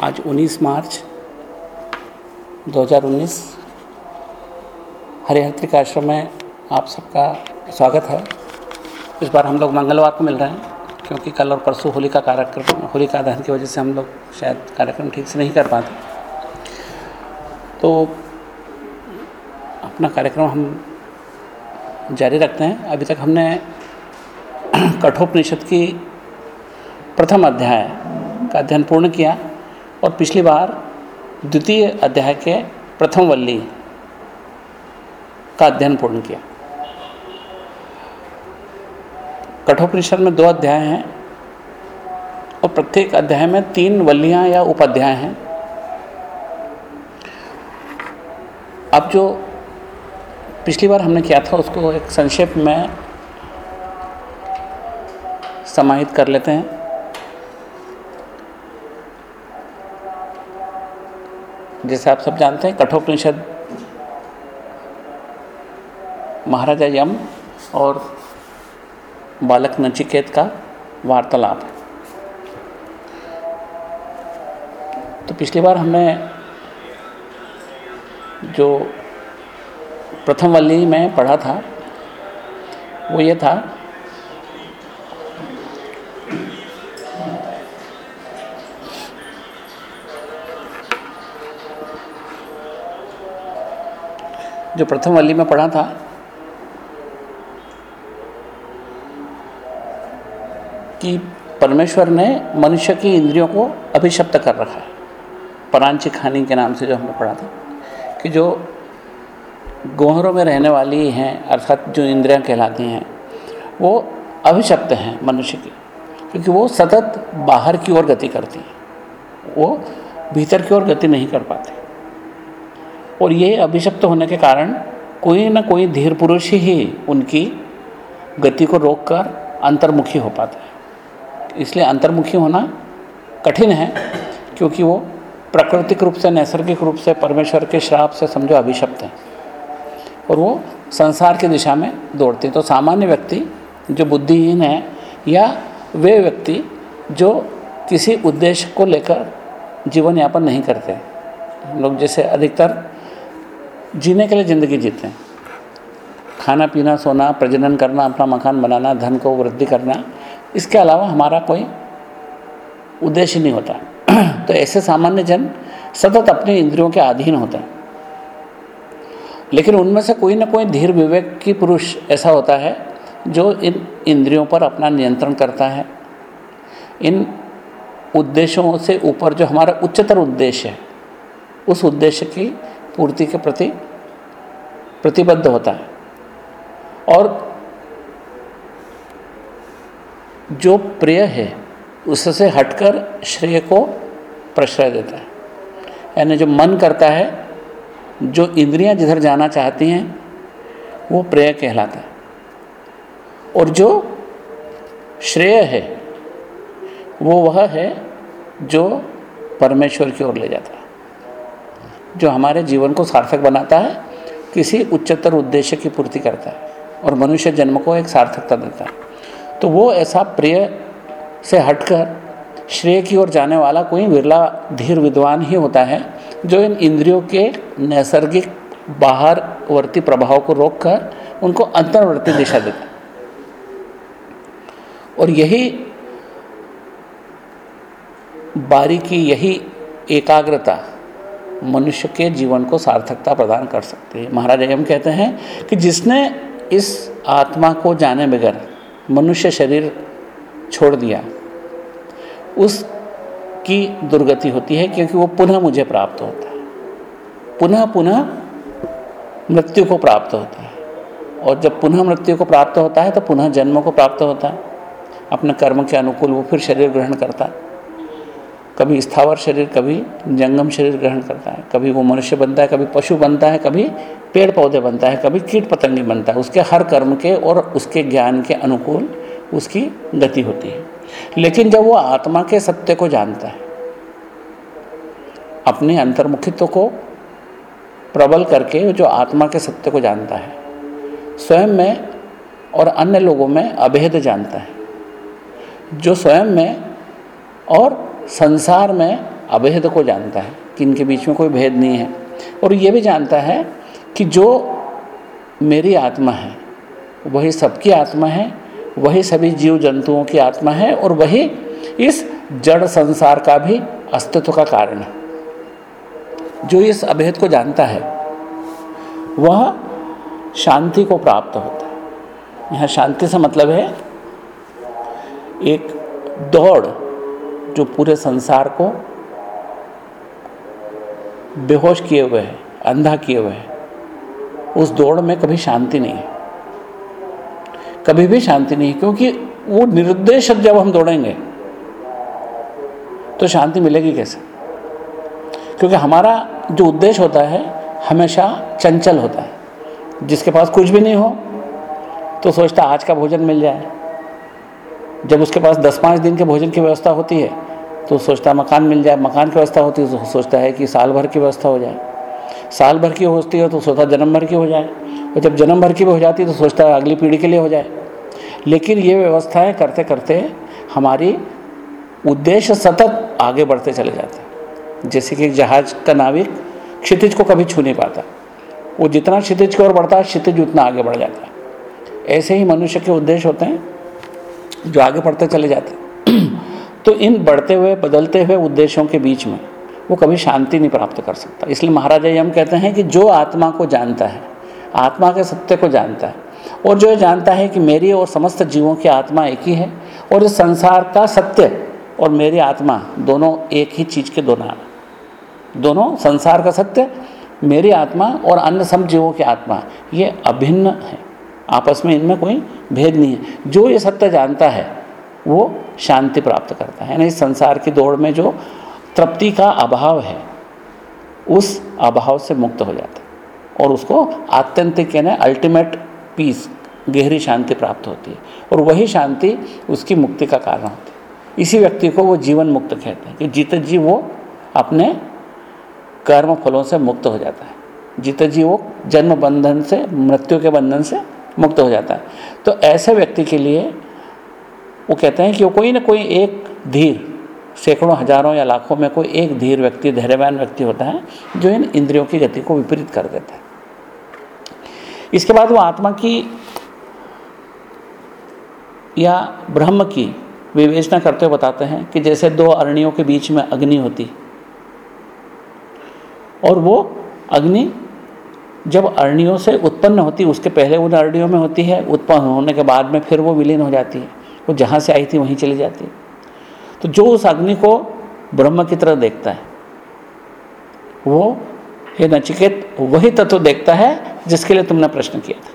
आज 19 मार्च 2019 हरिहर त्रिकाश्रम में आप सबका स्वागत है। इस बार हम लोग मंगलवार को मिल रहे हैं, क्योंकि कल और परसों होली का कार्यक्रम होली का दहन की वजह से हम लोग शायद कार्यक्रम ठीक से नहीं कर पाते। तो अपना कार्यक्रम हम जारी रखते हैं। अभी तक हमने कठोपनिषद की प्रथम अध्याय का अध्ययन पूर्ण किया। और पिछली बार द्वितीय अध्याय के प्रथम वल्ली का अध्ययन पूर्ण किया। कठोपनिषद में दो अध्याय हैं और प्रत्येक अध्याय में तीन वल्लियाँ या उपाध्याय हैं। अब जो पिछली बार हमने किया था, उसको एक संक्षेप में समाहित कर लेते हैं। जैसे आप सब जानते हैं, कठोपनिषद, महाराजा यम और बालक नचिकेत का वार्तालाप है। तो पिछली बार हमने जो प्रथम वल्ली में पढ़ा था, वो ये था जो प्रथम वल्ली में पढ़ा था। कि परमेश्वर ने मनुष्य की इंद्रियों को अभिशप्त कर रखा है। परांची खानी के नाम से जो हमने पढ़ा था। कि जो गोहरों में रहने वाली हैं, अर्थात जो इंद्रियाँ कहलाती हैं, वो अभिशप्त हैं मनुष्य की। क्योंकि वो सतत बाहर की ओर गति करती हैं। वो भीतर की ओर गति नहीं कर पाते। और ये अभिशप्त होने के कारण कोई ना कोई धीर पुरुष ही उनकी गति को रोककर अंतर्मुखी हो पाता है। इसलिए अंतर्मुखी होना कठिन है, क्योंकि वो प्राकृतिक रूप से, नैसर्गिक रूप से, परमेश्वर के श्राप से समझो अभिशप्त हैं। और वो संसार की दिशा में दौड़ते हैं। तो सामान्य व्यक्ति जो बुद्धिहीन है या वे व्यक्ति जो किसी उद्देश्य को लेकर जीवन यापन नहीं करते। लोग जैसे अधिकतर जीने के लिए ज़िंदगी जीते हैं। खाना पीना, सोना, प्रजनन करना, अपना मकान बनाना, धन को वृद्धि करना, इसके अलावा हमारा कोई उद्देश्य नहीं होता। तो ऐसे सामान्य जन सतत अपने इंद्रियों के अधीन होते हैं। लेकिन उनमें से कोई ना कोई धीर विवेक की पुरुष ऐसा होता है, जो इन इंद्रियों पर अपना नियंत्रण करता है। इन उद्देश्यों से ऊपर जो हमारा उच्चतर उद्देश्य है, उस उद्देश्य की पूर्ति के प्रति प्रतिबद्ध होता है। और जो प्रिय है उससे हटकर श्रेय को प्रश्रय देता है। यानी जो मन करता है, जो इंद्रियाँ जिधर जाना चाहती हैं, वो प्रेय कहलाता है। और जो श्रेय है, वो वह है जो परमेश्वर की ओर ले जाता है। जो हमारे जीवन को सार्थक बनाता है किसी उच्चतर उद्देश्य की पूर्ति करता है और मनुष्य जन्म को एक सार्थकता देता है। तो वो ऐसा प्रिय से हटकर श्रेय की ओर जाने वाला कोई विरला धीर विद्वान ही होता है, जो इन इंद्रियों के नैसर्गिक बाहरवर्ती प्रभाव को रोककर उनको अंतर्वर्ती दिशा देता है। और यही बारीकी यही एकाग्रता मनुष्य के जीवन को सार्थकता प्रदान कर सकती है। महाराज एम कहते हैं कि जिसने इस आत्मा को जाने बगैर मनुष्य शरीर छोड़ दिया, उसकी दुर्गति होती है क्योंकि वो पुनः मुझे प्राप्त होता है। पुनः पुनः मृत्यु को प्राप्त होता है। और जब पुनः मृत्यु को प्राप्त होता है तो पुनः जन्म को प्राप्त होता है। अपने कर्म के अनुकूल वो फिर शरीर ग्रहण करता है। कभी स्थावर शरीर, कभी जंगम शरीर ग्रहण करता है। कभी वो मनुष्य बनता है, कभी पशु बनता है, कभी पेड़ पौधे बनता है, कभी कीट पतंगी बनता है। उसके हर कर्म के और उसके ज्ञान के अनुकूल उसकी गति होती है। लेकिन जब वो आत्मा के सत्य को जानता है, अपने अंतर्मुखित्व को प्रबल करके जो आत्मा के सत्य को जानता है, स्वयं में और अन्य लोगों में अभेद जानता है। जो स्वयं में और संसार में अभेद को जानता है, कि इनके बीच में कोई भेद नहीं है। और ये भी जानता है कि जो मेरी आत्मा है, वही सबकी आत्मा है, वही सभी जीव जंतुओं की आत्मा है, और वही इस जड़ संसार का भी अस्तित्व का कारण है। जो इस अभेद को जानता है, वह शांति को प्राप्त होता है। यहाँ शांति से मतलब है, एक दौड़ जो पूरे संसार को बेहोश किए हुए है, अंधा किए हुए है, उस दौड़ में कभी शांति नहीं है। कभी भी शांति नहीं है, क्योंकि वो निर्देश जब हम दौड़ेंगे तो शांति मिलेगी कैसे? क्योंकि हमारा जो उद्देश्य होता है, हमेशा चंचल होता है। जिसके पास कुछ भी नहीं हो तो सोचता आज का भोजन मिल जाए। जब उसके पास दस पाँच दिन के भोजन की व्यवस्था होती है तो सोचता है, मकान मिल जाए, मकान की व्यवस्था होती है तो सोचता है कि साल भर की व्यवस्था हो जाए। साल भर की होती है तो सोचता जन्म भर की हो जाए। और जब जन्म भर की भी हो जाती है तो सोचता है अगली पीढ़ी के लिए हो जाए। लेकिन ये व्यवस्थाएँ करते करते हमारी उद्देश्य सतत आगे बढ़ते चले जाते हैं। जैसे कि जहाज़ का नाविक क्षितिज को कभी छू नहीं पाता। वो जितना क्षितिज की ओर बढ़ता है, क्षितिज उतना आगे बढ़ जाता है। ऐसे ही मनुष्य के उद्देश्य होते हैं जो आगे बढ़ते चले जाते हैं। तो इन बढ़ते हुए, बदलते हुए उद्देश्यों के बीच में वो कभी शांति नहीं प्राप्त कर सकता। इसलिए महाराजा यम कहते हैं कि जो आत्मा को जानता है, आत्मा के सत्य को जानता है, और जो जानता है कि मेरी और समस्त जीवों की आत्मा एक ही है, और इस संसार का सत्य और मेरी आत्मा दोनों एक ही चीज़ के दो नाम दोनों संसार का सत्य, मेरी आत्मा और अन्य सब जीवों की आत्मा, ये अभिन्न है। आपस में इनमें कोई भेद नहीं है। जो ये सत्य जानता है वो शांति प्राप्त करता है। यानी संसार की दौड़ में जो तृप्ति का अभाव है, उस अभाव से मुक्त हो जाता है और उसको आत्यंतिक यानी अल्टीमेट पीस गहरी शांति प्राप्त होती है और वही शांति उसकी मुक्ति का कारण होती है। इसी व्यक्ति को वो जीवन मुक्त कहते हैं कि जीत जी वो अपने कर्म फलों से मुक्त हो जाता है। जीत जी वो जन्म बंधन से, मृत्यु के बंधन से मुक्त हो जाता है। तो ऐसे व्यक्ति के लिए वो कहते हैं कि वो कोई ना कोई एक धीर, सैकड़ों, हज़ारों या लाखों में कोई एक धीर व्यक्ति, धैर्यवान व्यक्ति होता है, जो इन इंद्रियों की गति को विपरीत कर देता है। इसके बाद वो आत्मा की या ब्रह्म की विवेचना करते हुए बताते हैं कि जैसे दो अरणियों के बीच में अग्नि होती, और वो अग्नि जब अरणियों से उत्पन्न होती, उसके पहले उन अरणियों में होती है, उत्पन्न होने के बाद में फिर वो विलीन हो जाती है। वो जहाँ से आई थी वहीं चली जाती तो जो उस अग्नि को ब्रह्म की तरह देखता है, वो हे नचिकेत, वही तत्व देखता है जिसके लिए तुमने प्रश्न किया था।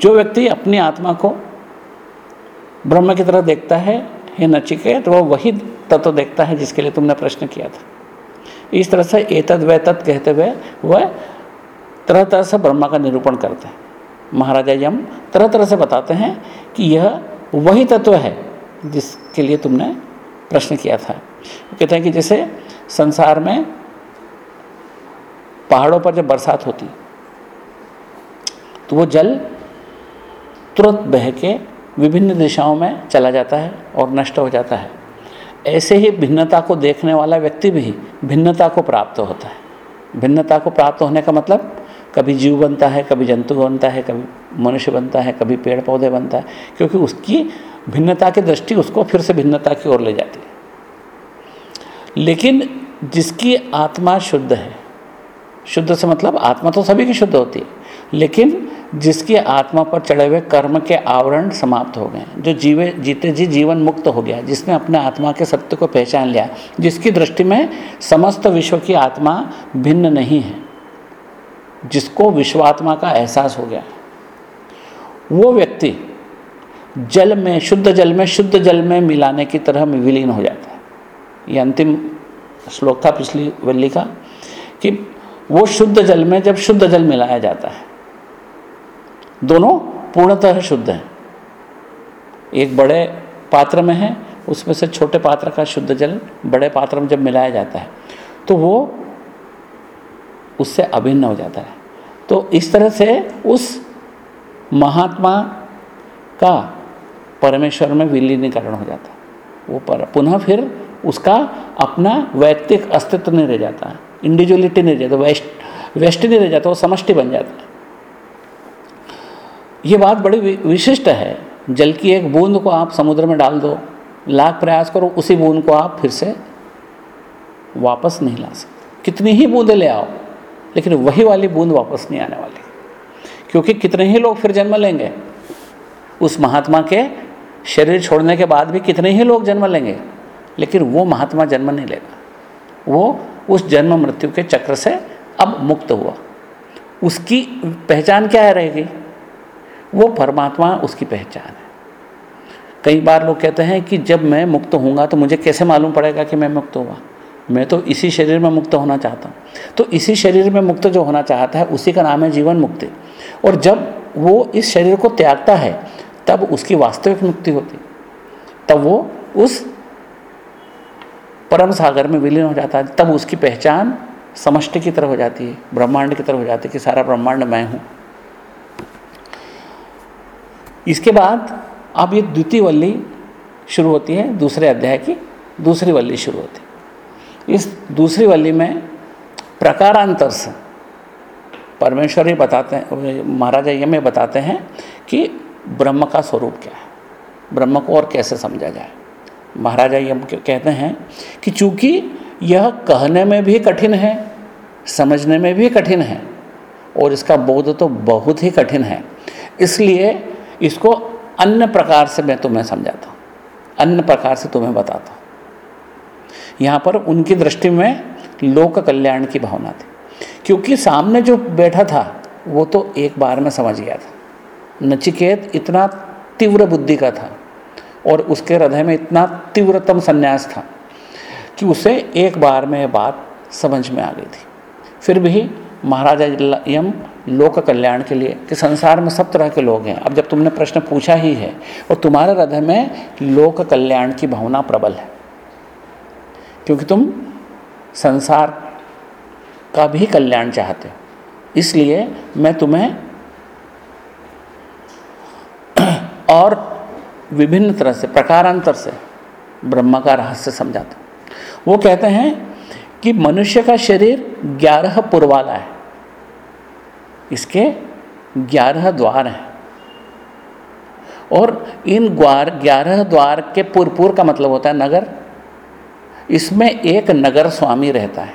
जो व्यक्ति अपनी आत्मा को ब्रह्म की तरह देखता है, हे नचिकेत, वो वही तत्व देखता है जिसके लिए तुमने प्रश्न किया था। इस तरह से एतद व तत् कहते हुए वह तरह तरह से ब्रह्मा का निरूपण करते हैं। महाराजा यम तरह तरह से बताते हैं कि यह वही तत्व है जिसके लिए तुमने प्रश्न किया था। कहते हैं कि जैसे संसार में पहाड़ों पर जब बरसात होती तो वो जल तुरंत बह के विभिन्न दिशाओं में चला जाता है और नष्ट हो जाता है। ऐसे ही भिन्नता को देखने वाला व्यक्ति भी भिन्नता को प्राप्त होता है। भिन्नता को प्राप्त होने का मतलब कभी जीव बनता है, कभी जंतु बनता है, कभी मनुष्य बनता है, कभी पेड़ पौधे बनता है, क्योंकि उसकी भिन्नता की दृष्टि उसको फिर से भिन्नता की ओर ले जाती है। लेकिन जिसकी आत्मा शुद्ध है, शुद्ध से मतलब आत्मा तो सभी की शुद्ध होती है, लेकिन जिसकी आत्मा पर चढ़े हुए कर्म के आवरण समाप्त हो गए, जो जीवे, जीते जी जीवन मुक्त हो गया, जिसने अपने आत्मा के सत्य को पहचान लिया, जिसकी दृष्टि में समस्त विश्व की आत्मा भिन्न नहीं है। जिसको विश्वात्मा का एहसास हो गया। वो व्यक्ति जल में, शुद्ध जल में, शुद्ध जल में मिलाने की तरह विलीन हो जाता है। ये अंतिम श्लोक था पिछली वल्ली का कि वो शुद्ध जल में जब शुद्ध जल मिलाया जाता है, दोनों पूर्णतः शुद्ध हैं। एक बड़े पात्र में है, उसमें से छोटे पात्र का शुद्ध जल बड़े पात्र में जब मिलाया जाता है तो वो उससे अभिन्न हो जाता है। तो इस तरह से उस महात्मा का परमेश्वर में विलीनीकरण हो जाता है। वो पर पुनः फिर उसका अपना वैयक्तिक अस्तित्व नहीं रह जाता इंडिविजुअलिटी नहीं रह जाता, वेस्ट वेस्ट नहीं रह जाता, वो समष्टि बन जाता है। ये बात बड़ी विशिष्ट है। जल की एक बूंद को आप समुद्र में डाल दो, लाख प्रयास करो, उसी बूंद को आप फिर से वापस नहीं ला सकते। कितनी ही बूंदें ले आओ लेकिन वही वाली बूंद वापस नहीं आने वाली। क्योंकि कितने ही लोग फिर जन्म लेंगे, उस महात्मा के शरीर छोड़ने के बाद भी कितने ही लोग जन्म लेंगे, लेकिन वो महात्मा जन्म नहीं लेगा। वो उस जन्म मृत्यु के चक्र से अब मुक्त हुआ। उसकी पहचान क्या है रहेगी? वो परमात्मा उसकी पहचान है। कई बार लोग कहते हैं कि जब मैं मुक्त होऊँगा तो मुझे कैसे मालूम पड़ेगा कि मैं मुक्त हुआ? मैं तो इसी शरीर में मुक्त होना चाहता हूँ। तो इसी शरीर में मुक्त जो होना चाहता है, उसी का नाम है जीवन मुक्ति। और जब वो इस शरीर को त्यागता है, तब उसकी वास्तविक मुक्ति होती। तब वो उस परम सागर में विलीन हो जाता है। तब उसकी पहचान समष्टि की तरह हो जाती है, ब्रह्मांड की तरह हो जाती है कि सारा ब्रह्मांड मैं हूँ। इसके बाद अब ये द्वितीय वल्ली शुरू होती है, दूसरे अध्याय की दूसरी वल्ली शुरू होती है। इस दूसरी वल्ली में प्रकारांतर से। परमेश्वर ही बताते हैं महाराजा ये में बताते हैं कि ब्रह्म का स्वरूप क्या है। ब्रह्म को और कैसे समझा जाए। महाराजा यम कहते हैं कि चूँकि यह कहने में भी कठिन है, समझने में भी कठिन है, और इसका बोध तो बहुत ही कठिन है, इसलिए इसको अन्य प्रकार से मैं तुम्हें समझाता हूँ। अन्य प्रकार से तुम्हें बताता हूँ। यहाँ पर उनकी दृष्टि में लोक कल्याण की भावना थी। क्योंकि सामने जो बैठा था, वो तो एक बार में समझ गया था। नचिकेत इतना तीव्र बुद्धि का था और उसके हृदय में इतना तीव्रतम संन्यास था कि उसे एक बार में बात समझ में आ गई थी। फिर भी महाराजा यम लोक कल्याण के लिए, कि संसार में सब तरह के लोग हैं। अब जब तुमने प्रश्न पूछा ही है, और तुम्हारे हृदय में लोक कल्याण की भावना प्रबल है। क्योंकि तुम संसार का भी कल्याण चाहते हो। इसलिए मैं तुम्हें और विभिन्न तरह से, प्रकारांतर से ब्रह्म का रहस्य समझाता वो कहते हैं कि मनुष्य का शरीर ग्यारह पुरवाला है। इसके ग्यारह द्वार हैं। और इन द्वार ग्यारह द्वार के पुरपुर का मतलब होता है नगर इसमें एक नगर स्वामी रहता है,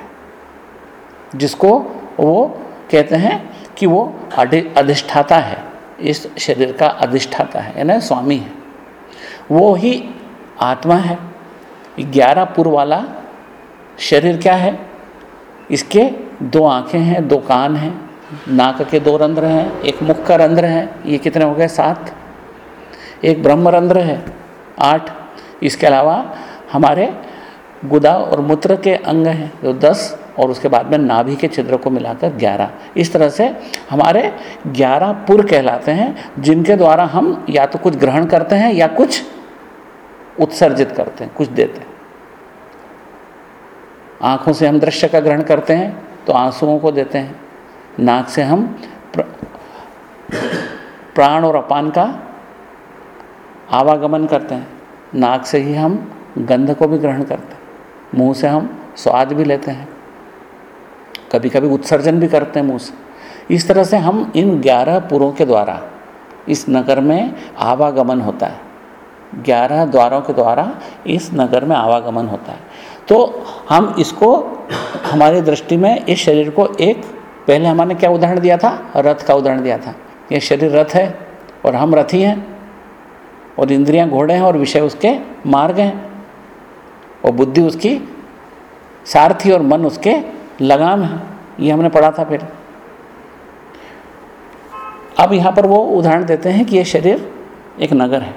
जिसको वो कहते हैं कि वो अधिष्ठाता है, इस शरीर का अधिष्ठाता है, यानी स्वामी है। वो ही आत्मा है। ग्यारह पुर वाला शरीर क्या है? इसके दो आँखें हैं, दो कान हैं, नाक के दो रंध्र हैं, एक मुख का रंध्र है, ये कितने हो गए? सात। एक ब्रह्म रंध्र है, आठ। इसके अलावा हमारे गुदा और मूत्र के अंग हैं, जो दस, और उसके बाद में नाभि के छिद्र को मिलाकर ग्यारह। इस तरह से हमारे ग्यारह पुर कहलाते हैं, जिनके द्वारा हम या तो कुछ ग्रहण करते हैं या कुछ उत्सर्जित करते हैं, कुछ देते हैं। आँखों से हम दृश्य का ग्रहण करते हैं तो आंसुओं को देते हैं। नाक से हम प्राण और अपान का आवागमन करते हैं। नाक से ही हम गंध को भी ग्रहण करते हैं। मुँह से हम स्वाद भी लेते हैं। कभी कभी उत्सर्जन भी करते हैं मुँह से। इस तरह से हम इन ग्यारह पुरों के द्वारा, इस नगर में आवागमन होता है। ग्यारह द्वारों के द्वारा इस नगर में आवागमन होता है। तो हम इसको, हमारी दृष्टि में इस शरीर को एक, पहले हमारे क्या उदाहरण दिया था? रथ का उदाहरण दिया था। ये शरीर रथ है और हम रथी हैं और इंद्रियाँ घोड़े हैं और विषय उसके मार्ग हैं। और बुद्धि उसकी, सारथी और मन उसके लगाम है। ये हमने पढ़ा था फिर। अब यहाँ पर वो उदाहरण देते हैं कि ये शरीर एक नगर है,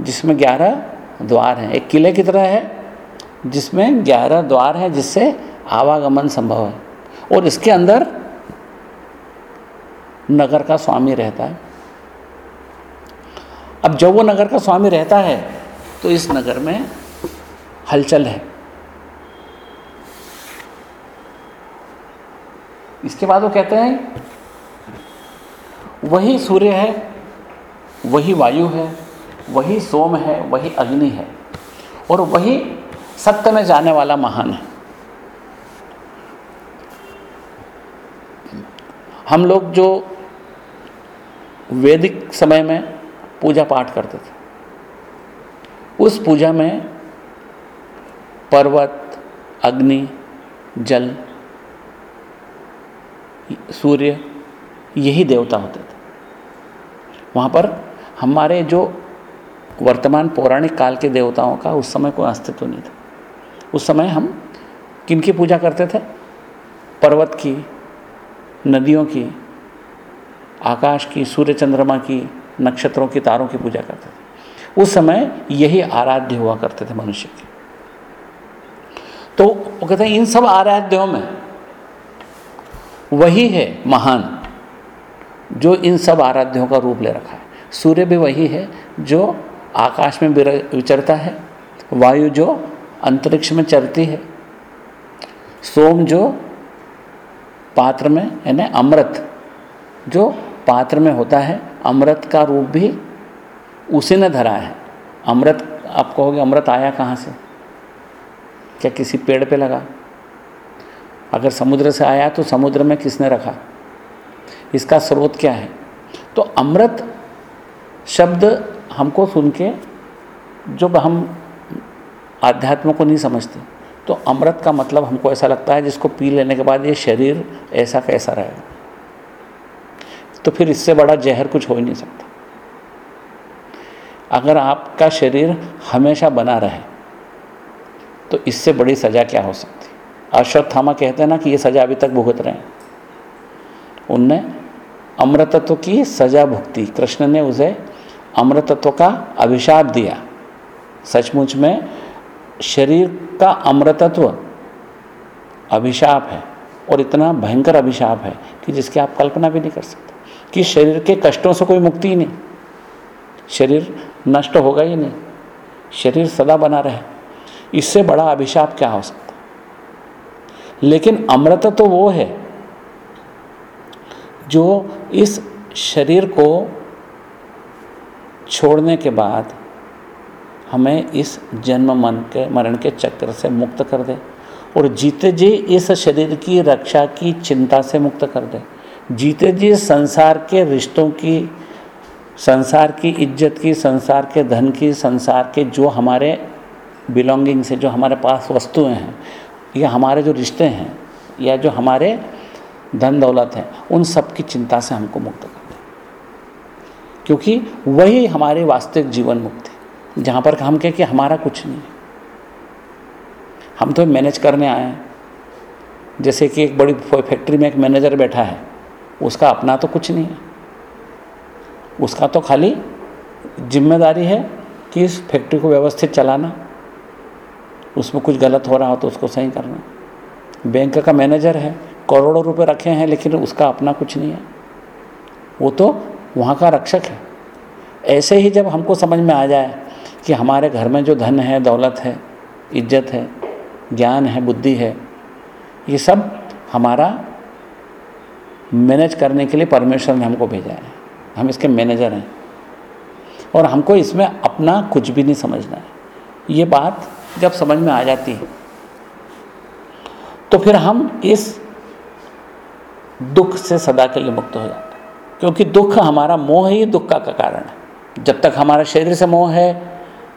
जिसमें ग्यारह द्वार हैं। एक किले की तरह है, जिसमें ग्यारह द्वार हैं, जिससे आवागमन संभव है। और इसके अंदर नगर का स्वामी रहता है। अब जब वो नगर का स्वामी रहता है तो इस नगर में हलचल है। इसके बाद वो कहते हैं, वही सूर्य है, वही वायु है, वही सोम है, वही अग्नि है और वही सत्य में जाने वाला महान है। हम लोग जो वैदिक समय में पूजा पाठ करते थे, उस पूजा में पर्वत, अग्नि, जल, सूर्य, यही देवता होते थे। वहाँ पर हमारे जो वर्तमान पौराणिक काल के देवताओं का उस समय कोई अस्तित्व नहीं था। उस समय हम किन की पूजा करते थे? पर्वत की, नदियों की, आकाश की, सूर्य चंद्रमा की, नक्षत्रों की, तारों की पूजा करते थे। उस समय यही आराध्य हुआ करते थे मनुष्य के। तो वो कहते हैं, इन सब आराध्यों में वही है महान जो इन सब आराध्यों का रूप ले रखा है। सूर्य भी वही है जो आकाश में विचरता है, वायु जो अंतरिक्ष में चरती है, सोम जो पात्र में, यानी अमृत जो पात्र में होता है, अमृत का रूप भी उसी ने धरा है। अमृत, आप कहोगे अमृत आया कहाँ से? क्या किसी पेड़ पे लगा? अगर समुद्र से आया तो समुद्र में किसने रखा? इसका स्रोत क्या है? तो अमृत शब्द हमको सुन के जब हम आध्यात्म को नहीं समझते तो अमृत का मतलब हमको ऐसा लगता है जिसको पी लेने के बाद ये शरीर ऐसा कैसा रहेगा। तो फिर इससे बड़ा जहर कुछ हो ही नहीं सकता। अगर आपका शरीर हमेशा बना रहे तो इससे बड़ी सज़ा क्या हो सकती? अश्वत्थामा कहते हैं ना कि ये सज़ा अभी तक भुगत रहे हैं। उनने अमृतत्व की सज़ा भुगती। कृष्ण ने उसे अमृतत्व का अभिशाप दिया। सचमुच में शरीर का अमृतत्व अभिशाप है और इतना भयंकर अभिशाप है कि जिसकी आप कल्पना भी नहीं कर सकते। कि शरीर के कष्टों से कोई मुक्ति ही नहीं। शरीर नष्ट होगा ही नहीं। शरीर सदा बना रहे। इससे बड़ा अभिशाप क्या हो सकता लेकिन अमृत तो वो है जो इस शरीर को छोड़ने के बाद हमें इस जन्म मन के, मरण के चक्र से मुक्त कर दे और जीते जी इस शरीर की रक्षा की चिंता से मुक्त कर दे। जीते जी संसार के रिश्तों की, संसार की इज़्ज़त की, संसार के धन की, संसार के जो हमारे बिलोंगिंग से जो हमारे पास वस्तुएँ हैं, या हमारे जो रिश्ते हैं, या जो हमारे धन दौलत हैं, उन सब की चिंता से हमको मुक्त कर दे। क्योंकि वही हमारे वास्तविक जीवन मुक्त है, जहाँ पर हम कहें कि हमारा कुछ नहीं है। हम तो मैनेज करने आए हैं। जैसे कि एक बड़ी फैक्ट्री में एक मैनेजर बैठा है, उसका अपना तो कुछ नहीं है। उसका तो खाली ज़िम्मेदारी है कि इस फैक्ट्री को व्यवस्थित चलाना। उसमें कुछ गलत हो रहा हो तो उसको सही करना। बैंक का मैनेजर है, करोड़ों रुपए रखे हैं, लेकिन उसका अपना कुछ नहीं है। वो तो वहाँ का रक्षक है। ऐसे ही जब हमको समझ में आ जाए कि हमारे घर में जो धन है, दौलत है, इज़्ज़त है, ज्ञान है, बुद्धि है, ये सब हमारा मैनेज करने के लिए परमेश्वर ने हमको भेजा है। हम इसके मैनेजर हैं। और हमको इसमें अपना कुछ भी नहीं समझना है। ये बात जब समझ में आ जाती है। तो फिर हम इस दुख से सदा के लिए मुक्त हो जाते हैं। क्योंकि दुख हमारा मोह ही दुख का, का कारण है। जब तक हमारा शरीर से मोह है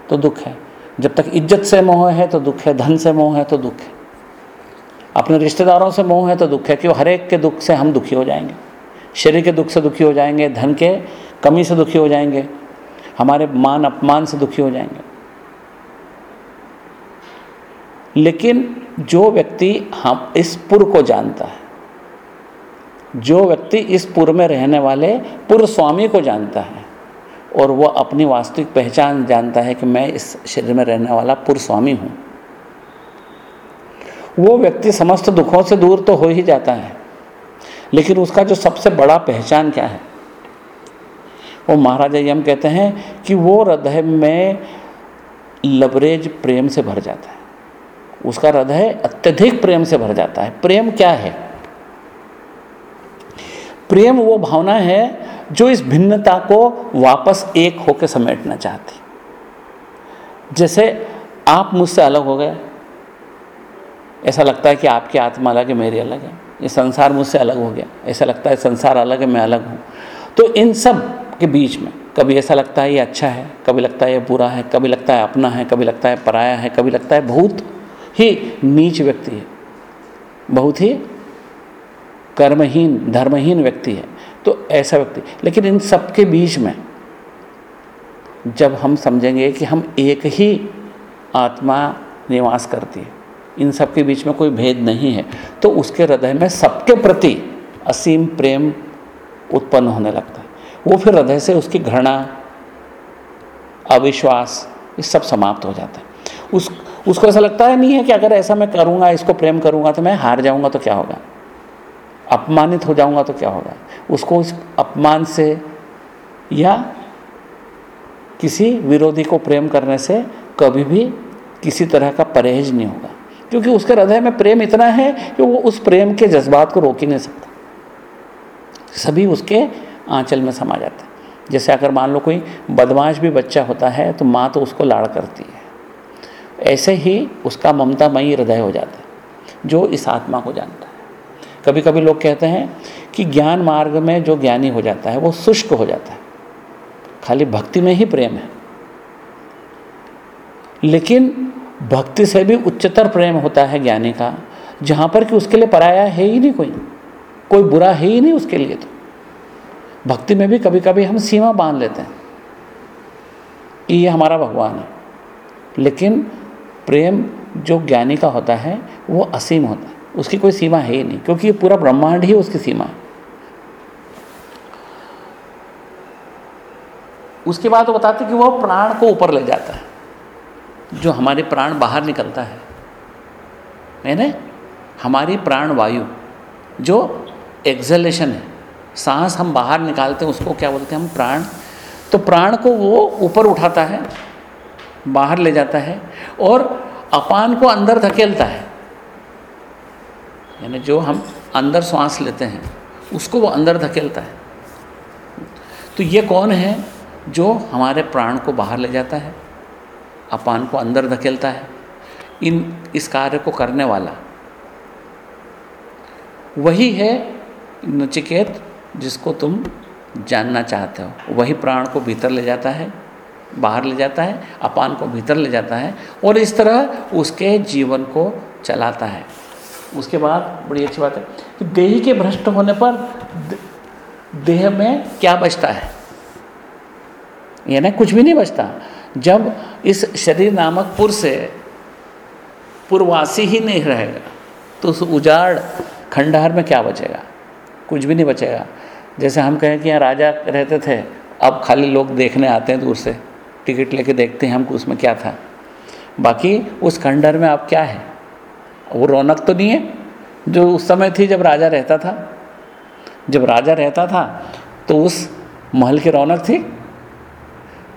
तो दुख है। जब तक इज़्ज़त से मोह है तो दुख है। धन से मोह है तो दुख है। अपने रिश्तेदारों से मोह है तो दुख है। क्यों? हर एक के दुख से हम दुखी हो जाएँगे। शरीर के दुख से दुखी हो जाएँगे धन के कमी से दुखी हो जाएँगे। हमारे मान अपमान से दुखी हो जाएँगे। लेकिन जो व्यक्ति हम इस पुर को जानता है, जो व्यक्ति इस पुर में रहने वाले पुर स्वामी को जानता है, और वह अपनी वास्तविक पहचान जानता है कि मैं इस शरीर में रहने वाला पुर स्वामी हूँ, वो व्यक्ति समस्त दुखों से दूर तो हो ही जाता है, लेकिन उसका जो सबसे बड़ा पहचान क्या है? वो महाराजा यम कहते हैं कि वो हृदय में लबरेज प्रेम से भर जाता है। उसका हृदय अत्यधिक प्रेम से भर जाता है। प्रेम क्या है? प्रेम वो भावना है जो इस भिन्नता को वापस एक होकर समेटना चाहती। जैसे आप मुझसे अलग हो गए, ऐसा लगता है कि आपकी आत्मा अलग है, मेरी अलग है। ये संसार मुझसे अलग हो गया, ऐसा लगता है संसार अलग है, मैं अलग हूँ। तो इन सब के बीच में कभी ऐसा लगता है ये अच्छा है, कभी लगता है ये बुरा है, कभी लगता है अपना है, कभी लगता है पराया है, कभी लगता है बहुत ही नीच व्यक्ति है। बहुत ही कर्महीन, धर्महीन व्यक्ति है। तो ऐसा व्यक्ति, लेकिन इन सब के बीच में जब हम समझेंगे कि हम एक ही आत्मा निवास करती है, इन सब के बीच में कोई भेद नहीं है तो उसके हृदय में सबके प्रति असीम प्रेम उत्पन्न होने लगता है। वो फिर हृदय से उसकी घृणा, अविश्वास, ये सब समाप्त हो जाता है। उस उसको ऐसा लगता है, नहीं है कि अगर ऐसा मैं करूँगा, इसको प्रेम करूँगा तो मैं हार जाऊँगा तो क्या होगा? अपमानित हो जाऊँगा तो क्या होगा? उसको उस अपमान से या किसी विरोधी को प्रेम करने से कभी भी किसी तरह का परहेज नहीं होगा। क्योंकि उसके हृदय में प्रेम इतना है कि वो उस प्रेम के जज्बात को रोक ही नहीं सकता। सभी उसके आंचल में समा जाते हैं। जैसे अगर मान लो कोई बदमाश भी बच्चा होता है तो माँ तो उसको लाड़ करती है। ऐसे ही उसका ममतामयी हृदय हो जाता है, जो इस आत्मा को जानता है। कभी कभी लोग कहते हैं कि ज्ञान मार्ग में जो ज्ञानी हो जाता है, वो शुष्क हो जाता है। खाली भक्ति में ही प्रेम है। लेकिन भक्ति से भी उच्चतर प्रेम होता है ज्ञानी का, जहाँ पर कि उसके लिए पराया है ही नहीं कोई। कोई बुरा है ही नहीं उसके लिए तो। भक्ति में भी कभी कभी हम सीमा बाँध लेते हैं कि ये हमारा भगवान है। लेकिन प्रेम जो ज्ञानी का होता है, वो असीम होता है। उसकी कोई सीमा है ही नहीं, क्योंकि ये पूरा ब्रह्मांड ही उसकी सीमा है। उसके बाद वो बताते कि वह प्राण को ऊपर ले जाता है, जो हमारे प्राण बाहर निकलता है। यानी हमारी प्राण वायु, जो एक्जलेशन है, सांस हम बाहर निकालते हैं, उसको क्या बोलते हैं हम? प्राण। तो प्राण को वो ऊपर उठाता है बाहर ले जाता है और अपान को अंदर धकेलता है। यानी जो हम अंदर श्वास लेते हैं, उसको वो अंदर धकेलता है। तो ये कौन है जो हमारे प्राण को बाहर ले जाता है, अपान को अंदर धकेलता है? इन, इस कार्य को करने वाला। वही है नचिकेत जिसको तुम जानना चाहते हो। वही प्राण को भीतर ले जाता है बाहर ले जाता है, अपान को भीतर ले जाता है और इस तरह उसके जीवन को चलाता है। उसके बाद बड़ी अच्छी बात है कि देही के भ्रष्ट होने पर देह में क्या बचता है? यानी कुछ भी नहीं बचता। जब इस शरीर नामक पुर से पुरवासी ही नहीं रहेगा तो उस उजाड़ खंडहर में क्या बचेगा? कुछ भी नहीं बचेगा। जैसे हम कहें कि यहाँ राजा रहते थे, अब खाली लोग देखने आते हैं दूर से। टिकट लेके देखते हैं हमको उसमें क्या था। बाकी उस खंडहर में आप क्या है? वो रौनक तो नहीं है, जो उस समय थी जब राजा रहता था। जब राजा रहता था तो उस महल की रौनक थी।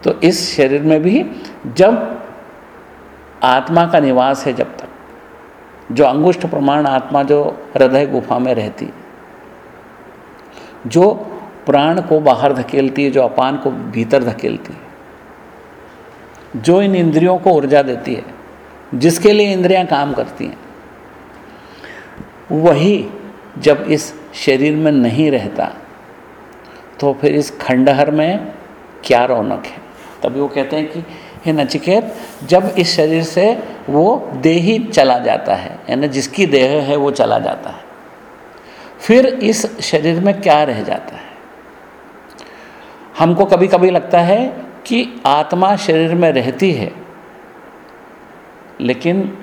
तो इस शरीर में भी जब आत्मा का निवास है जब तक, जो अंगुष्ठ प्रमाण आत्मा जो हृदय गुफा में रहती, जो प्राण को बाहर धकेलती है, जो अपान को भीतर धकेलती है जो इन इंद्रियों को ऊर्जा देती है, जिसके लिए इंद्रियाँ काम करती हैं, वही जब इस शरीर में नहीं रहता तो फिर इस खंडहर में क्या रौनक है? तभी वो कहते हैं कि, हे नचिकेत, जब इस शरीर से वो देही चला जाता है, यानी जिसकी देह है वो चला जाता है, फिर इस शरीर में क्या रह जाता है? हमको कभी कभी लगता है कि आत्मा शरीर में रहती है। लेकिन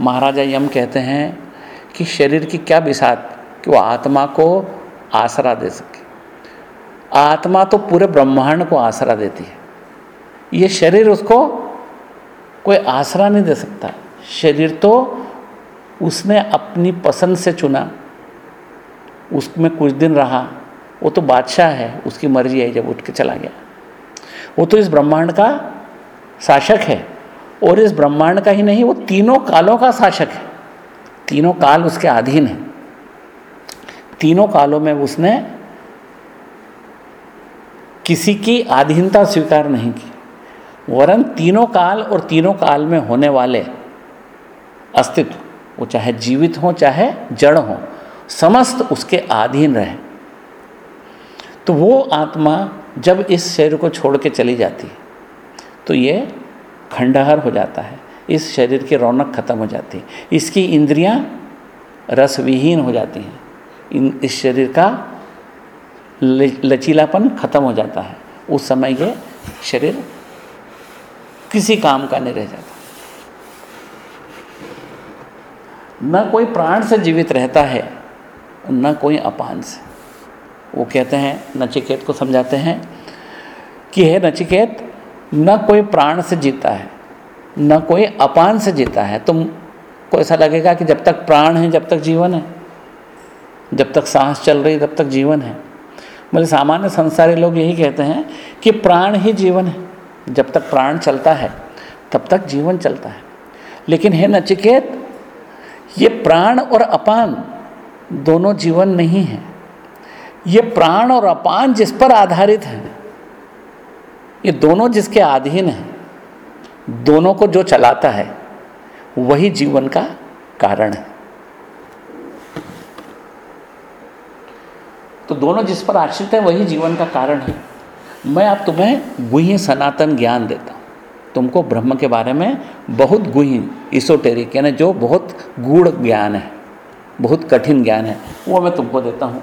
महाराजा यम कहते हैं कि शरीर की क्या बिसात कि वो आत्मा को आसरा दे सके। आत्मा तो पूरे ब्रह्मांड को आसरा देती है। ये शरीर उसको कोई आसरा नहीं दे सकता। शरीर तो उसने अपनी पसंद से चुना। उसमें कुछ दिन रहा, वो तो बादशाह है, उसकी मर्ज़ी है जब उठ के चला गया। वो तो इस ब्रह्मांड का शासक है और इस ब्रह्मांड का ही नहीं, वो तीनों कालों का शासक है। तीनों काल उसके अधीन है। तीनों कालों में उसने किसी की अधीनता स्वीकार नहीं की। वरन तीनों काल और तीनों काल में होने वाले अस्तित्व, वो चाहे जीवित हो, चाहे जड़ हो, समस्त उसके अधीन रहे। तो वो आत्मा जब इस शरीर को छोड़ के चली जाती है तो ये खंडहर हो जाता है। इस शरीर की रौनक खत्म हो जाती है। इसकी इंद्रियाँ रसविहीन हो जाती हैं। इन, इस शरीर का लचीलापन खत्म हो जाता है। उस समय ये शरीर किसी काम का नहीं रह जाता। न कोई प्राण से जीवित रहता है, न कोई अपान से। वो कहते हैं, नचिकेत को समझाते हैं कि है नचिकेत, न कोई प्राण से जीता है, न कोई अपान से जीता है। तुम को ऐसा लगेगा कि जब तक प्राण है, जब तक जीवन है, जब तक सांस चल रही, तब तक जीवन है। बोले सामान्य संसारी लोग यही कहते हैं कि प्राण ही जीवन है। जब तक प्राण चलता है, तब तक जीवन चलता है। लेकिन हे नचिकेत, ये प्राण और अपान दोनों जीवन नहीं है। ये प्राण और अपान जिस पर आधारित है, ये दोनों जिसके अधीन हैं, दोनों को जो चलाता है, वही जीवन का कारण है। तो दोनों जिस पर आश्रित है, वही जीवन का कारण है। मैं आप तुम्हें गुही सनातन ज्ञान देता हूँ। तुमको ब्रह्म के बारे में बहुत गुही, इसोटेरिक, यानी जो बहुत गूढ़ ज्ञान है, बहुत कठिन ज्ञान है, वो मैं तुमको देता हूँ।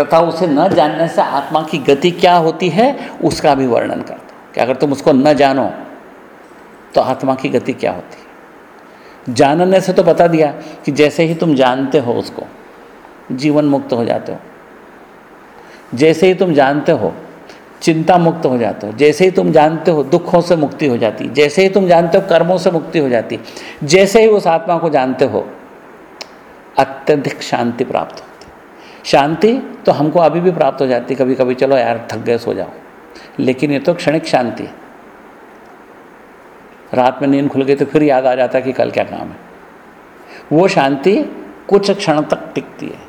तथा उसे न जानने से आत्मा की गति क्या होती है, उसका भी वर्णन करता हूँ। कि अगर तुम उसको न जानो तो आत्मा की गति क्या होती है? जानने से तो बता दिया कि जैसे ही तुम जानते हो उसको, जीवन मुक्त हो जाते हो। जैसे ही तुम जानते हो, चिंता मुक्त हो जाते हो। जैसे ही तुम जानते हो, दुखों से मुक्ति हो जाती। जैसे ही तुम जानते हो, कर्मों से मुक्ति हो जाती। जैसे ही उस आत्मा को जानते हो, अत्यधिक शांति प्राप्त होती। शांति तो हमको अभी भी प्राप्त हो जाती कभी कभी चलो यार, थक गए, सो जाओ। लेकिन ये तो क्षणिक शांति। रात में नींद खुल गई तो फिर याद आ जाता है कि कल क्या काम है। वो शांति कुछ क्षण तक टिकती है।